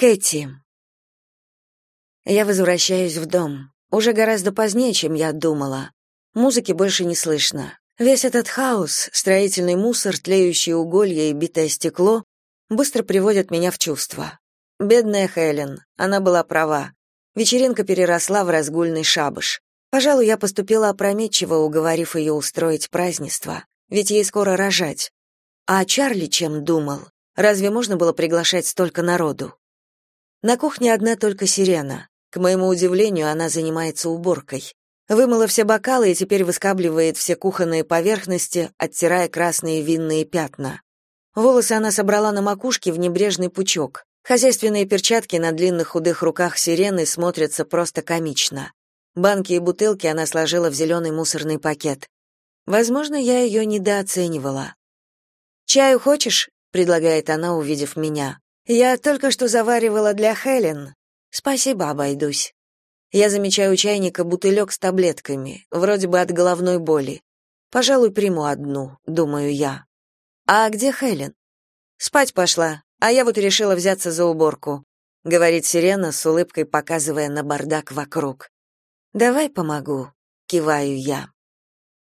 Кэти. Я возвращаюсь в дом. Уже гораздо позднее, чем я думала. Музыки больше не слышно. Весь этот хаос, строительный мусор, тлеющие уголья и битое стекло быстро приводят меня в чувство. Бедная Хелен, она была права. Вечеринка переросла в разгульный шабаш. Пожалуй, я поступила опрометчиво, уговорив ее устроить празднество, ведь ей скоро рожать. А Чарли чем думал? Разве можно было приглашать столько народу? На кухне одна только сирена. К моему удивлению, она занимается уборкой. Вымыла все бокалы и теперь выскабливает все кухонные поверхности, оттирая красные винные пятна. Волосы она собрала на макушке в небрежный пучок. Хозяйственные перчатки на длинных худых руках сирены смотрятся просто комично. Банки и бутылки она сложила в зеленый мусорный пакет. Возможно, я ее недооценивала. «Чаю хочешь?» — предлагает она, увидев меня. Я только что заваривала для Хелен. Спасибо, обойдусь. Я замечаю у чайника бутылек с таблетками, вроде бы от головной боли. Пожалуй, приму одну, думаю я. А где Хелен? Спать пошла, а я вот решила взяться за уборку, говорит Сирена с улыбкой показывая на бардак вокруг. Давай помогу, киваю я.